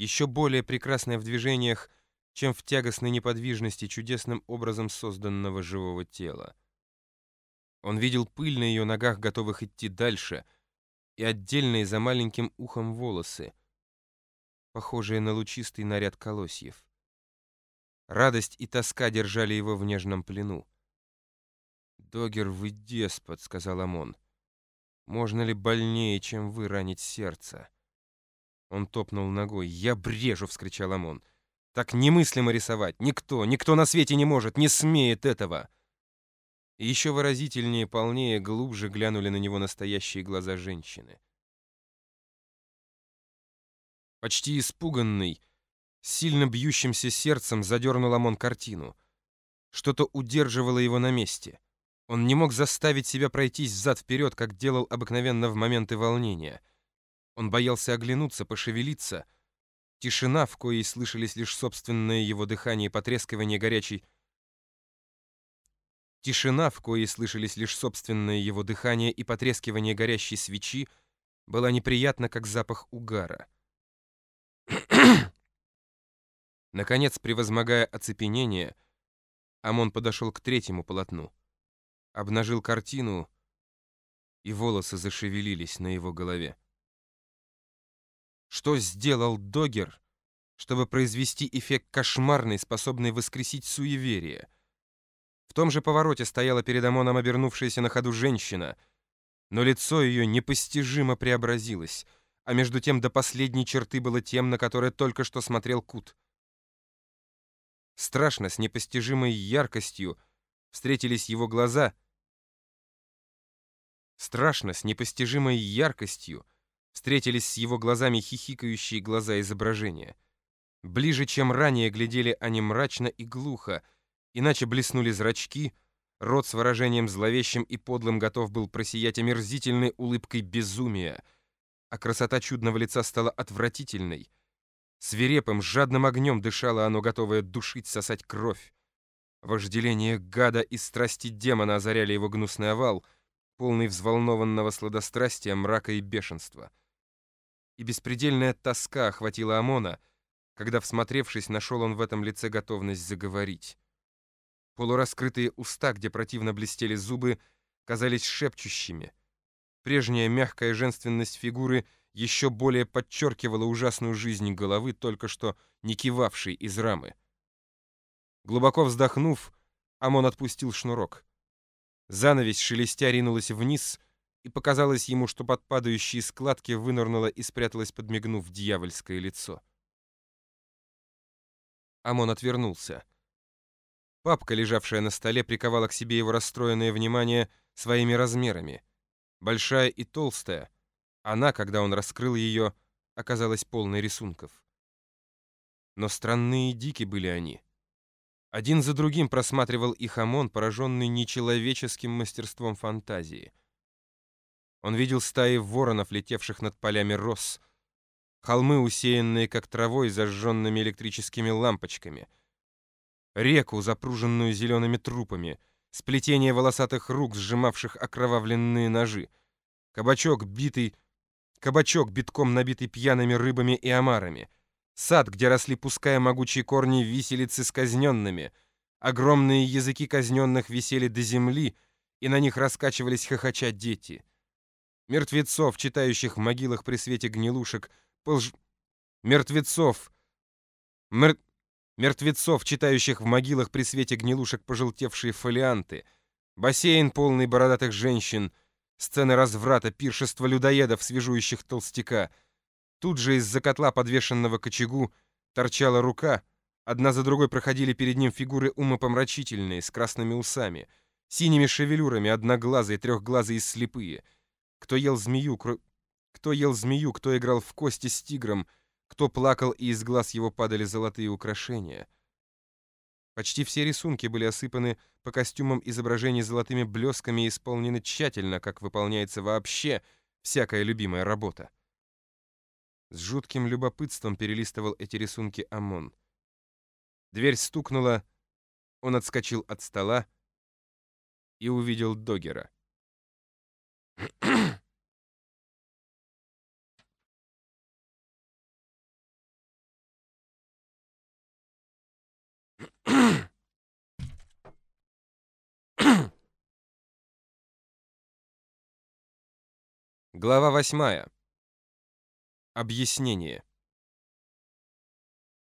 еще более прекрасное в движениях, чем в тягостной неподвижности чудесным образом созданного живого тела. Он видел пыль на ее ногах, готовых идти дальше, и отдельные за маленьким ухом волосы, похожие на лучистый наряд колосьев. Радость и тоска держали его в нежном плену. «Догер, вы деспот», — сказал Амон. «Можно ли больнее, чем вы, ранить сердце?» Он топнул ногой. «Я брежу!» — вскричал Амон. «Так немыслимо рисовать! Никто, никто на свете не может, не смеет этого!» И еще выразительнее, полнее, глубже глянули на него настоящие глаза женщины. Почти испуганный, сильно бьющимся сердцем задернул Амон картину. Что-то удерживало его на месте. Он не мог заставить себя пройтись взад-вперед, как делал обыкновенно в моменты волнения. Он боялся оглянуться, пошевелиться. Тишина, в коей слышались лишь собственное его дыхание и потрескивание горячей Тишина, в коей слышались лишь собственное его дыхание и потрескивание горящей свечи, была неприятна, как запах угара. Наконец, превозмогая оцепенение, Амон подошел к третьему полотну, обнажил картину, и волосы зашевелились на его голове. Что сделал Догер, чтобы произвести эффект кошмарный, способный воскресить суеверие — в том же повороте стояла перед Амоном обернувшаяся на ходу женщина, но лицо ее непостижимо преобразилось, а между тем до последней черты было тем, на которое только что смотрел Кут. Страшно, с непостижимой яркостью встретились его глаза. Страшно, с непостижимой яркостью встретились с его глазами хихикающие глаза изображения. Ближе, чем ранее, глядели они мрачно и глухо, Иначе блеснули зрачки, рот с выражением зловещим и подлым готов был просиять омерзительной улыбкой безумия, а красота чудного лица стала отвратительной. Свирепым, жадным огнем дышало оно, готовое душить, сосать кровь. Вожделение гада и страсти демона озаряли его гнусный овал, полный взволнованного сладострастия, мрака и бешенства. И беспредельная тоска охватила Амона, когда, всмотревшись, нашел он в этом лице готовность заговорить. Полураскрытые уста, где противно блестели зубы, казались шепчущими. Прежняя мягкая женственность фигуры еще более подчеркивала ужасную жизнь головы, только что не кивавшей из рамы. Глубоко вздохнув, Амон отпустил шнурок. Занавесь шелестя ринулась вниз, и показалось ему, что под падающие складки вынырнула и спряталась, подмигнув дьявольское лицо. Амон отвернулся. Папка, лежавшая на столе, приковала к себе его расстроенное внимание своими размерами. Большая и толстая. Она, когда он раскрыл ее, оказалась полной рисунков. Но странные и дики были они. Один за другим просматривал их ОМОН, пораженный нечеловеческим мастерством фантазии. Он видел стаи воронов, летевших над полями роз, холмы, усеянные как травой, зажженными электрическими лампочками — реку, запруженную зелеными трупами, сплетение волосатых рук, сжимавших окровавленные ножи, кабачок, битый, кабачок, битком набитый пьяными рыбами и омарами, сад, где росли, пуская могучие корни, виселицы с казненными, огромные языки казненных висели до земли, и на них раскачивались хохоча дети. Мертвецов, читающих в могилах при свете гнилушек, полж... Мертвецов... Мер мертвецов, читающих в могилах при свете гнилушек пожелтевшие фолианты, бассейн, полный бородатых женщин, сцены разврата, пиршества людоедов, свежующих толстяка. Тут же из-за котла, подвешенного к очагу, торчала рука, одна за другой проходили перед ним фигуры умопомрачительные, с красными усами, синими шевелюрами, одноглазые, трехглазые и слепые. Кто ел змею, кро... кто ел змею, кто играл в кости с тигром — кто плакал, и из глаз его падали золотые украшения. Почти все рисунки были осыпаны по костюмам изображений золотыми блесками и исполнены тщательно, как выполняется вообще всякая любимая работа. С жутким любопытством перелистывал эти рисунки Амон. Дверь стукнула, он отскочил от стола и увидел Догера. Глава восьмая. Объяснение.